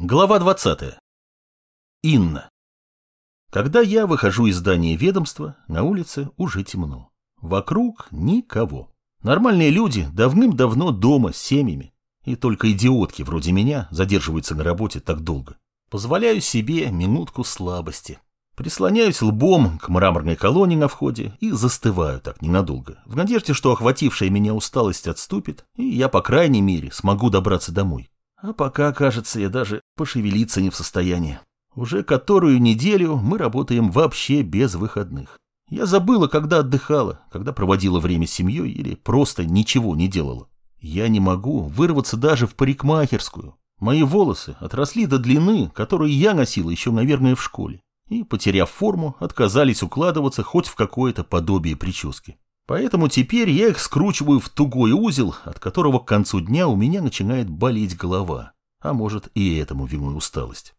Глава 20. Инна. Когда я выхожу из здания ведомства, на улице уже темно. Вокруг никого. Нормальные люди давным-давно дома с семьями. И только идиотки вроде меня задерживаются на работе так долго. Позволяю себе минутку слабости. Прислоняюсь лбом к мраморной колонне на входе и застываю так ненадолго, в надежде, что охватившая меня усталость отступит, и я, по крайней мере, смогу добраться домой. А пока, кажется, я даже пошевелиться не в состоянии. Уже которую неделю мы работаем вообще без выходных. Я забыла, когда отдыхала, когда проводила время с семьей или просто ничего не делала. Я не могу вырваться даже в парикмахерскую. Мои волосы отросли до длины, которую я носила еще, наверное, в школе. И, потеряв форму, отказались укладываться хоть в какое-то подобие прически. Поэтому теперь я их скручиваю в тугой узел, от которого к концу дня у меня начинает болеть голова. А может и этому вину усталость.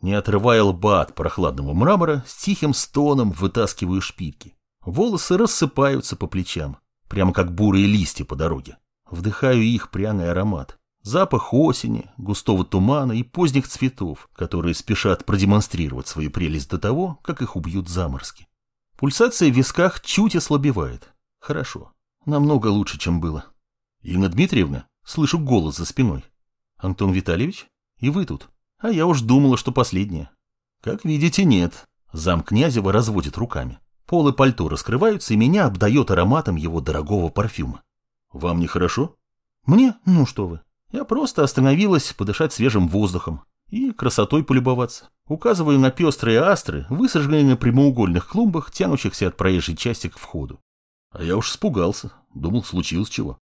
Не отрывая лба от прохладного мрамора, с тихим стоном вытаскиваю шпильки. Волосы рассыпаются по плечам, прямо как бурые листья по дороге. Вдыхаю их пряный аромат. Запах осени, густого тумана и поздних цветов, которые спешат продемонстрировать свою прелесть до того, как их убьют заморски. Пульсация в висках чуть ослабевает. Хорошо. Намного лучше, чем было. Инна Дмитриевна, слышу голос за спиной. Антон Витальевич? И вы тут? А я уж думала, что последняя. Как видите, нет. Зам Князева разводит руками. Полы пальто раскрываются, и меня обдает ароматом его дорогого парфюма. Вам нехорошо? Мне? Ну что вы. Я просто остановилась подышать свежим воздухом и красотой полюбоваться. Указываю на пестрые астры, высаженные на прямоугольных клумбах, тянущихся от проезжей части к входу. А я уж испугался. Думал, случилось чего.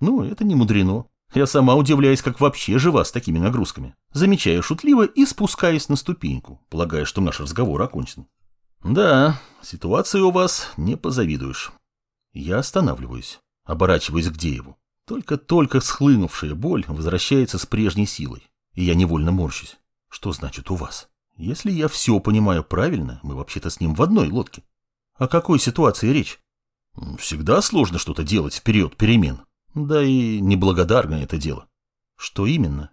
Ну, это не мудрено. Я сама удивляюсь, как вообще жива с такими нагрузками. Замечаю шутливо и спускаюсь на ступеньку, полагая, что наш разговор окончен. Да, ситуация у вас не позавидуешь. Я останавливаюсь, оборачиваясь к Дееву. Только-только схлынувшая боль возвращается с прежней силой, и я невольно морщусь. Что значит у вас? Если я все понимаю правильно, мы вообще-то с ним в одной лодке. О какой ситуации речь? Всегда сложно что-то делать в период перемен. Да и неблагодарное это дело. Что именно?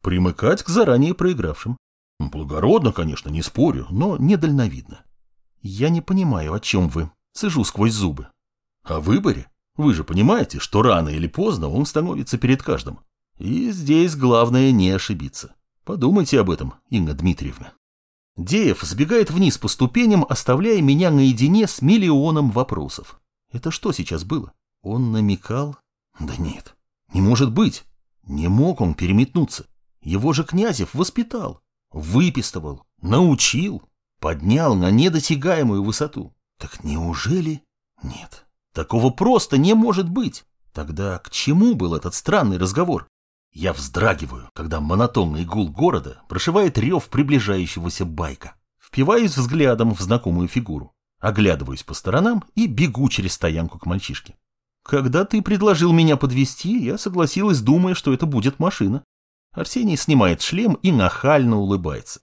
Примыкать к заранее проигравшим. Благородно, конечно, не спорю, но недальновидно. Я не понимаю, о чем вы. Сижу сквозь зубы. О выборе? Вы же понимаете, что рано или поздно он становится перед каждым. И здесь главное не ошибиться. Подумайте об этом, Инна Дмитриевна. Деев сбегает вниз по ступеням, оставляя меня наедине с миллионом вопросов. Это что сейчас было? Он намекал? Да нет, не может быть. Не мог он переметнуться. Его же Князев воспитал, выпистывал, научил, поднял на недосягаемую высоту. Так неужели? Нет, такого просто не может быть. Тогда к чему был этот странный разговор? Я вздрагиваю, когда монотонный гул города прошивает рев приближающегося байка. Впиваюсь взглядом в знакомую фигуру. Оглядываюсь по сторонам и бегу через стоянку к мальчишке. Когда ты предложил меня подвести, я согласилась, думая, что это будет машина. Арсений снимает шлем и нахально улыбается.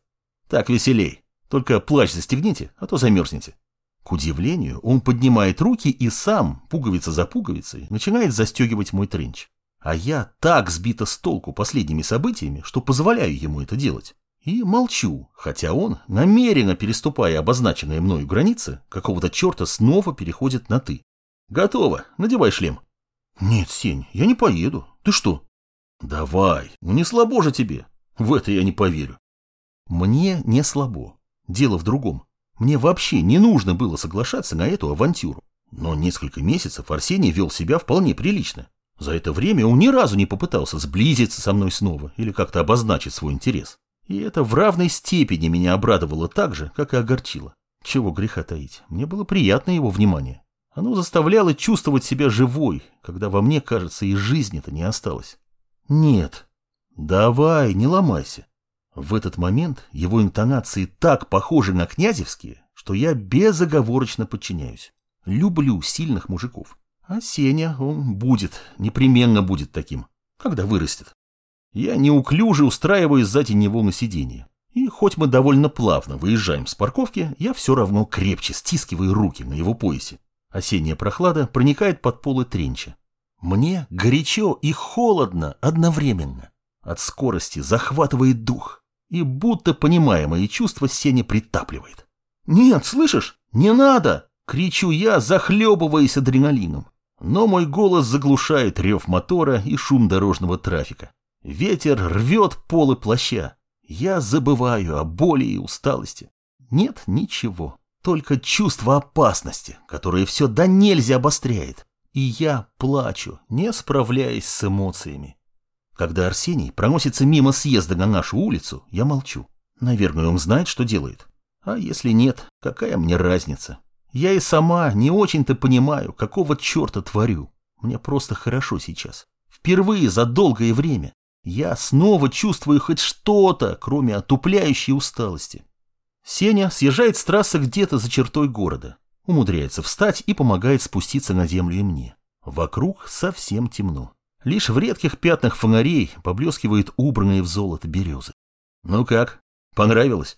Так веселей. Только плащ застегните, а то замерзнете. К удивлению, он поднимает руки и сам, пуговица за пуговицей, начинает застегивать мой тренч. А я так сбита с толку последними событиями, что позволяю ему это делать. И молчу, хотя он, намеренно переступая обозначенные мною границы, какого-то черта снова переходит на «ты». «Готово, надевай шлем». «Нет, Сень, я не поеду. Ты что?» «Давай, ну не слабо же тебе. В это я не поверю». «Мне не слабо. Дело в другом. Мне вообще не нужно было соглашаться на эту авантюру. Но несколько месяцев Арсений вел себя вполне прилично. За это время он ни разу не попытался сблизиться со мной снова или как-то обозначить свой интерес. И это в равной степени меня обрадовало так же, как и огорчило. Чего греха таить, мне было приятно его внимание. Оно заставляло чувствовать себя живой, когда во мне, кажется, и жизни-то не осталось. Нет, давай, не ломайся. В этот момент его интонации так похожи на князевские, что я безоговорочно подчиняюсь. Люблю сильных мужиков. А Сеня, он будет, непременно будет таким, когда вырастет. Я неуклюже устраиваюсь сзади него на сиденье. И хоть мы довольно плавно выезжаем с парковки, я все равно крепче стискиваю руки на его поясе. Осенняя прохлада проникает под полы тренча. Мне горячо и холодно одновременно. От скорости захватывает дух. И будто понимая мои чувства, Сеня притапливает. «Нет, слышишь? Не надо!» — кричу я, захлебываясь адреналином. Но мой голос заглушает рев мотора и шум дорожного трафика. Ветер рвет полы плаща. Я забываю о боли и усталости. Нет ничего, только чувство опасности, которое все до нельзя обостряет. И я плачу, не справляясь с эмоциями. Когда Арсений проносится мимо съезда на нашу улицу, я молчу. Наверное, он знает, что делает. А если нет, какая мне разница? Я и сама не очень-то понимаю, какого черта творю. Мне просто хорошо сейчас. Впервые за долгое время я снова чувствую хоть что-то, кроме отупляющей усталости. Сеня съезжает с трассы где-то за чертой города. Умудряется встать и помогает спуститься на землю и мне. Вокруг совсем темно. Лишь в редких пятнах фонарей поблескивают убранные в золото березы. Ну как, понравилось?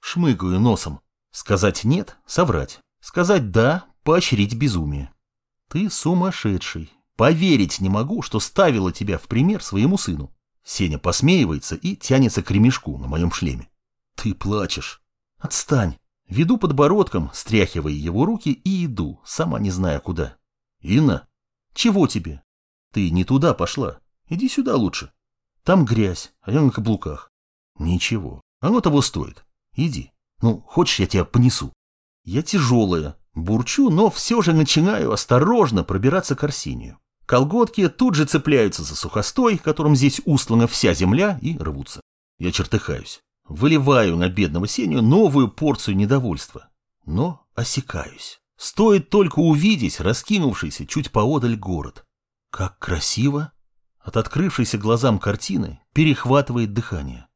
Шмыгаю носом. Сказать «нет» — соврать. Сказать «да» — поощрить безумие. Ты сумасшедший. Поверить не могу, что ставила тебя в пример своему сыну. Сеня посмеивается и тянется к ремешку на моем шлеме. Ты плачешь. Отстань. Веду подбородком, стряхивая его руки, и иду, сама не зная куда. Инна, чего тебе? Ты не туда пошла. Иди сюда лучше. Там грязь, а я на каблуках. Ничего, оно того стоит. Иди. Ну, хочешь, я тебя понесу? Я тяжелая, бурчу, но все же начинаю осторожно пробираться к Арсению. Колготки тут же цепляются за сухостой, которым здесь устлана вся земля, и рвутся. Я чертыхаюсь. Выливаю на бедного Сеню новую порцию недовольства. Но осекаюсь. Стоит только увидеть раскинувшийся чуть поодаль город. Как красиво! От открывшейся глазам картины перехватывает дыхание.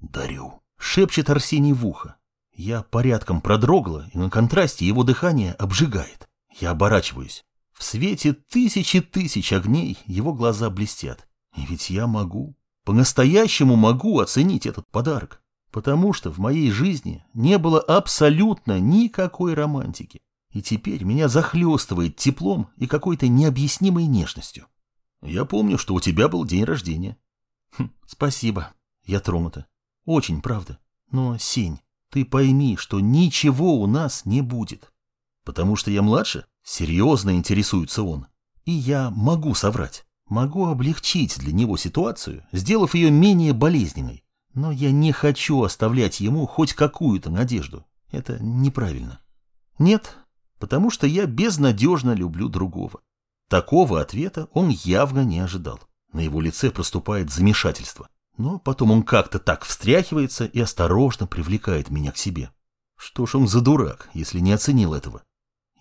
«Дарю», — шепчет Арсений в ухо. Я порядком продрогла, и на контрасте его дыхание обжигает. Я оборачиваюсь. В свете тысячи тысяч огней его глаза блестят. И ведь я могу, по-настоящему могу оценить этот подарок, потому что в моей жизни не было абсолютно никакой романтики. И теперь меня захлестывает теплом и какой-то необъяснимой нежностью. Я помню, что у тебя был день рождения. Хм, спасибо. Я тронута. Очень, правда. Но, Сень, ты пойми, что ничего у нас не будет. Потому что я младше? Серьезно интересуется он. И я могу соврать. Могу облегчить для него ситуацию, сделав ее менее болезненной. Но я не хочу оставлять ему хоть какую-то надежду. Это неправильно. Нет, потому что я безнадежно люблю другого. Такого ответа он явно не ожидал. На его лице проступает замешательство. Но потом он как-то так встряхивается и осторожно привлекает меня к себе. Что ж он за дурак, если не оценил этого?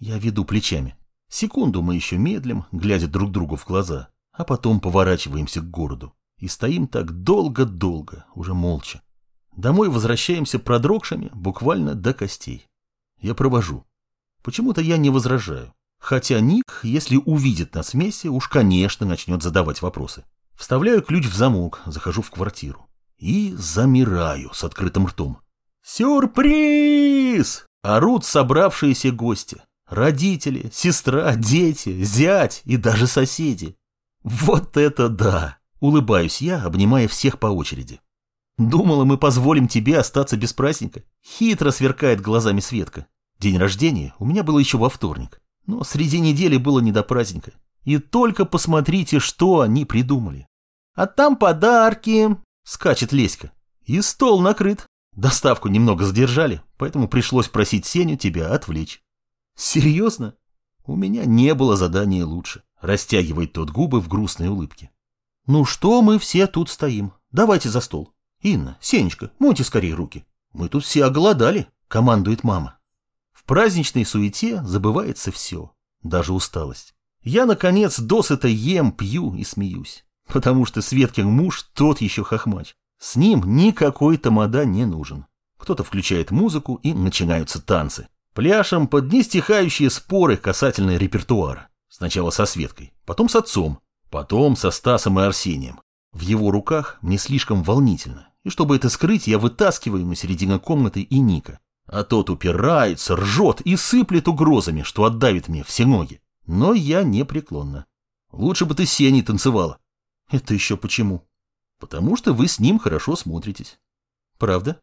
Я веду плечами. Секунду мы еще медлим, глядя друг другу в глаза, а потом поворачиваемся к городу. И стоим так долго-долго, уже молча. Домой возвращаемся продрогшими буквально до костей. Я провожу. Почему-то я не возражаю. Хотя Ник, если увидит нас вместе, уж, конечно, начнет задавать вопросы. Вставляю ключ в замок, захожу в квартиру. И замираю с открытым ртом. «Сюрприз!» – орут собравшиеся гости. Родители, сестра, дети, зять и даже соседи. Вот это да! Улыбаюсь я, обнимая всех по очереди. Думала, мы позволим тебе остаться без праздника? Хитро сверкает глазами Светка. День рождения у меня было еще во вторник, но среди недели было не до праздника. И только посмотрите, что они придумали. А там подарки, скачет Леська. И стол накрыт. Доставку немного задержали, поэтому пришлось просить Сеню тебя отвлечь. Серьезно? У меня не было задания лучше. Растягивает тот губы в грустной улыбке. Ну что мы все тут стоим? Давайте за стол. Инна, Сенечка, мойте скорее руки. Мы тут все оголодали, командует мама. В праздничной суете забывается все, даже усталость. Я, наконец, досыта ем, пью и смеюсь, потому что Светкин муж тот еще хохмач. С ним никакой тамада не нужен. Кто-то включает музыку, и начинаются танцы. Пляшем под нестихающие споры касательно репертуара. Сначала со Светкой, потом с отцом, потом со Стасом и Арсением. В его руках мне слишком волнительно, и чтобы это скрыть, я вытаскиваю на середину комнаты и Ника. А тот упирается, ржет и сыплет угрозами, что отдавит мне все ноги. Но я непреклонна. Лучше бы ты с Сеней танцевала. Это еще почему? Потому что вы с ним хорошо смотритесь. Правда?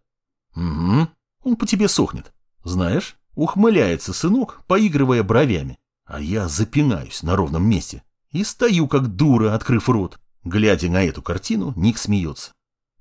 Угу. Он по тебе сохнет. Знаешь, ухмыляется сынок, поигрывая бровями. А я запинаюсь на ровном месте и стою как дура, открыв рот. Глядя на эту картину, Ник смеется.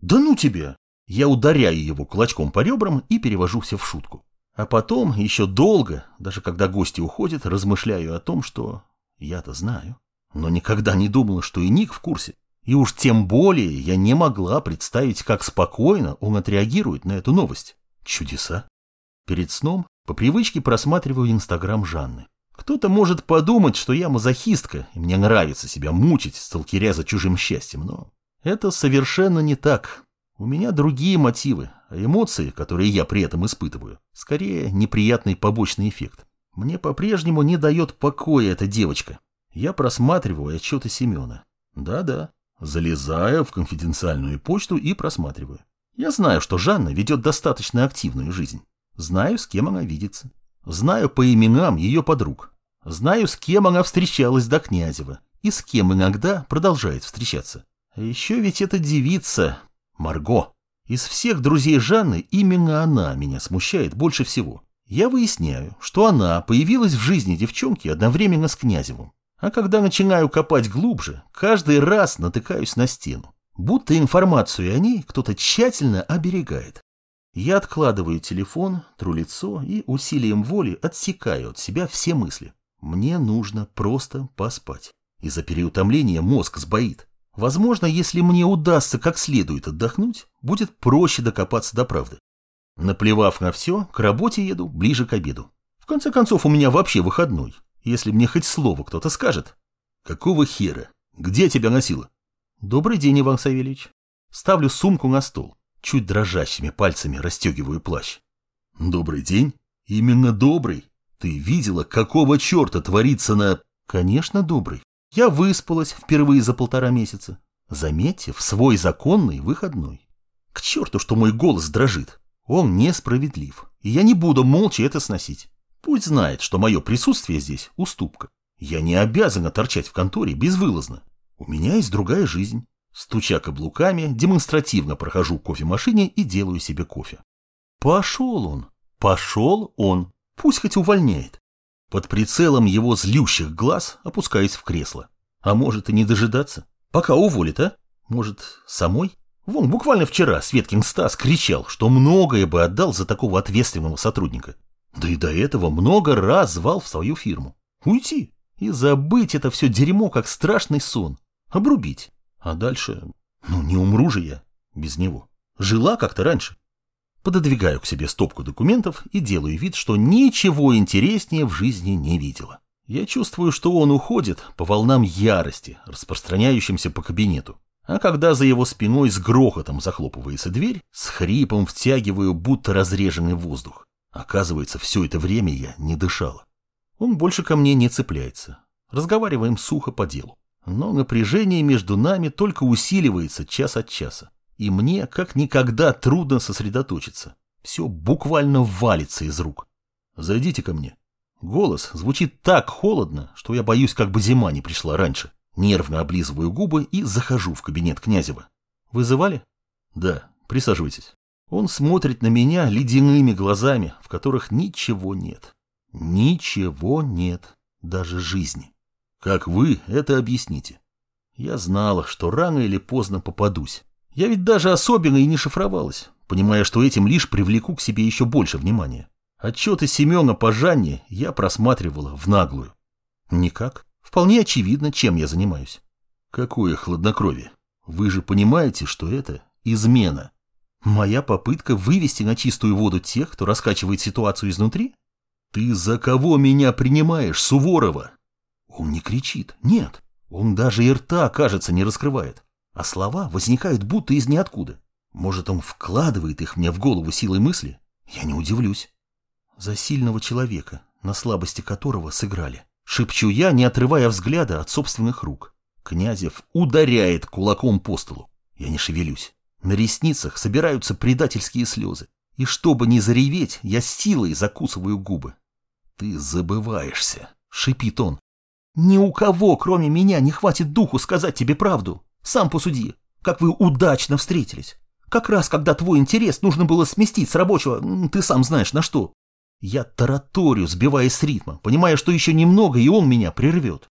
«Да ну тебя!» Я ударяю его кулачком по ребрам и перевожу все в шутку. А потом, еще долго, даже когда гости уходят, размышляю о том, что я-то знаю. Но никогда не думала, что и Ник в курсе. И уж тем более я не могла представить, как спокойно он отреагирует на эту новость. Чудеса. Перед сном по привычке просматриваю инстаграм Жанны. Кто-то может подумать, что я мазохистка, и мне нравится себя мучить, сталкеря за чужим счастьем, но это совершенно не так. У меня другие мотивы, а эмоции, которые я при этом испытываю, скорее неприятный побочный эффект. Мне по-прежнему не дает покоя эта девочка. Я просматриваю отчеты Семена. Да-да, залезаю в конфиденциальную почту и просматриваю. Я знаю, что Жанна ведет достаточно активную жизнь. Знаю, с кем она видится. Знаю по именам ее подруг. Знаю, с кем она встречалась до Князева и с кем иногда продолжает встречаться. А еще ведь эта девица, Марго. Из всех друзей Жанны именно она меня смущает больше всего. Я выясняю, что она появилась в жизни девчонки одновременно с Князевым. А когда начинаю копать глубже, каждый раз натыкаюсь на стену. Будто информацию о ней кто-то тщательно оберегает. Я откладываю телефон, тру лицо и усилием воли отсекаю от себя все мысли. Мне нужно просто поспать. Из-за переутомления мозг сбоит. Возможно, если мне удастся как следует отдохнуть, будет проще докопаться до правды. Наплевав на все, к работе еду ближе к обеду. В конце концов, у меня вообще выходной. Если мне хоть слово кто-то скажет. Какого хера? Где тебя носило? Добрый день, Иван Савельевич. Ставлю сумку на стол. Чуть дрожащими пальцами расстегиваю плащ. Добрый день? Именно добрый. Ты видела, какого черта творится на... Конечно, добрый. Я выспалась впервые за полтора месяца. Заметьте, в свой законный выходной. К черту, что мой голос дрожит. Он несправедлив, и я не буду молча это сносить. Пусть знает, что мое присутствие здесь – уступка. Я не обязана торчать в конторе безвылазно. У меня есть другая жизнь. Стуча каблуками, демонстративно прохожу к кофемашине и делаю себе кофе. Пошел он. Пошел он. Пусть хоть увольняет. Под прицелом его злющих глаз опускаюсь в кресло. А может и не дожидаться. Пока уволит, а? Может, самой? Вон, буквально вчера Светкин Стас кричал, что многое бы отдал за такого ответственного сотрудника. Да и до этого много раз звал в свою фирму. Уйти и забыть это все дерьмо, как страшный сон. Обрубить. А дальше... Ну, не умру же я без него. Жила как-то раньше. Пододвигаю к себе стопку документов и делаю вид, что ничего интереснее в жизни не видела. Я чувствую, что он уходит по волнам ярости, распространяющимся по кабинету. А когда за его спиной с грохотом захлопывается дверь, с хрипом втягиваю будто разреженный воздух. Оказывается, все это время я не дышала. Он больше ко мне не цепляется. Разговариваем сухо по делу. Но напряжение между нами только усиливается час от часа. И мне как никогда трудно сосредоточиться. Все буквально валится из рук. Зайдите ко мне. Голос звучит так холодно, что я боюсь, как бы зима не пришла раньше. Нервно облизываю губы и захожу в кабинет Князева. Вызывали? Да, присаживайтесь. Он смотрит на меня ледяными глазами, в которых ничего нет. Ничего нет, даже жизни. Как вы это объясните? Я знала, что рано или поздно попадусь. Я ведь даже особенно и не шифровалась, понимая, что этим лишь привлеку к себе еще больше внимания. Отчеты Семена по Жанне я просматривала в наглую. Никак. Вполне очевидно, чем я занимаюсь. Какое хладнокровие. Вы же понимаете, что это измена. Моя попытка вывести на чистую воду тех, кто раскачивает ситуацию изнутри? Ты за кого меня принимаешь, Суворова? Он не кричит, нет. Он даже и рта, кажется, не раскрывает. А слова возникают будто из ниоткуда. Может, он вкладывает их мне в голову силой мысли? Я не удивлюсь. За сильного человека, на слабости которого сыграли. Шепчу я, не отрывая взгляда от собственных рук. Князев ударяет кулаком по столу. Я не шевелюсь. На ресницах собираются предательские слезы. И чтобы не зареветь, я силой закусываю губы. «Ты забываешься», — шипит он. «Ни у кого, кроме меня, не хватит духу сказать тебе правду. Сам посуди, как вы удачно встретились. Как раз, когда твой интерес нужно было сместить с рабочего, ты сам знаешь на что. Я тараторю, сбиваясь с ритма, понимая, что еще немного, и он меня прервет.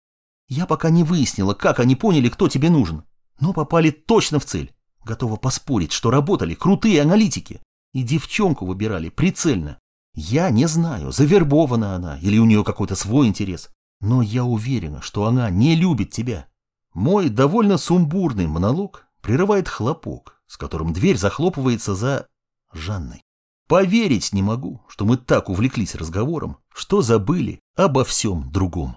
Я пока не выяснила, как они поняли, кто тебе нужен, но попали точно в цель. Готова поспорить, что работали крутые аналитики. И девчонку выбирали прицельно. Я не знаю, завербована она или у нее какой-то свой интерес. Но я уверена, что она не любит тебя. Мой довольно сумбурный монолог прерывает хлопок, с которым дверь захлопывается за Жанной. Поверить не могу, что мы так увлеклись разговором, что забыли обо всем другом.